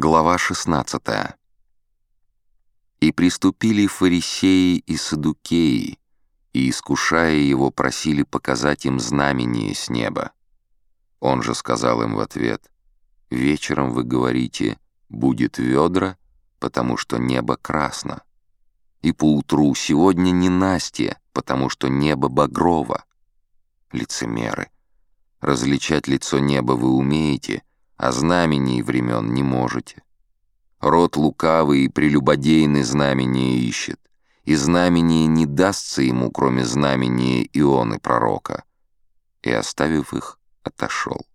Глава 16 «И приступили фарисеи и садукеи, и, искушая его, просили показать им знамение с неба. Он же сказал им в ответ, «Вечером вы говорите, будет ведра, потому что небо красно. И поутру сегодня не Настя, потому что небо багрово. Лицемеры, различать лицо неба вы умеете, а знамений времен не можете. Род лукавый и прелюбодейный знамения ищет, и знамение не дастся ему, кроме знамения Ионы пророка. И, оставив их, отошел.